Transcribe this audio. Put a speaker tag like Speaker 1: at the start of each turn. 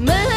Speaker 1: 门